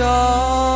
想。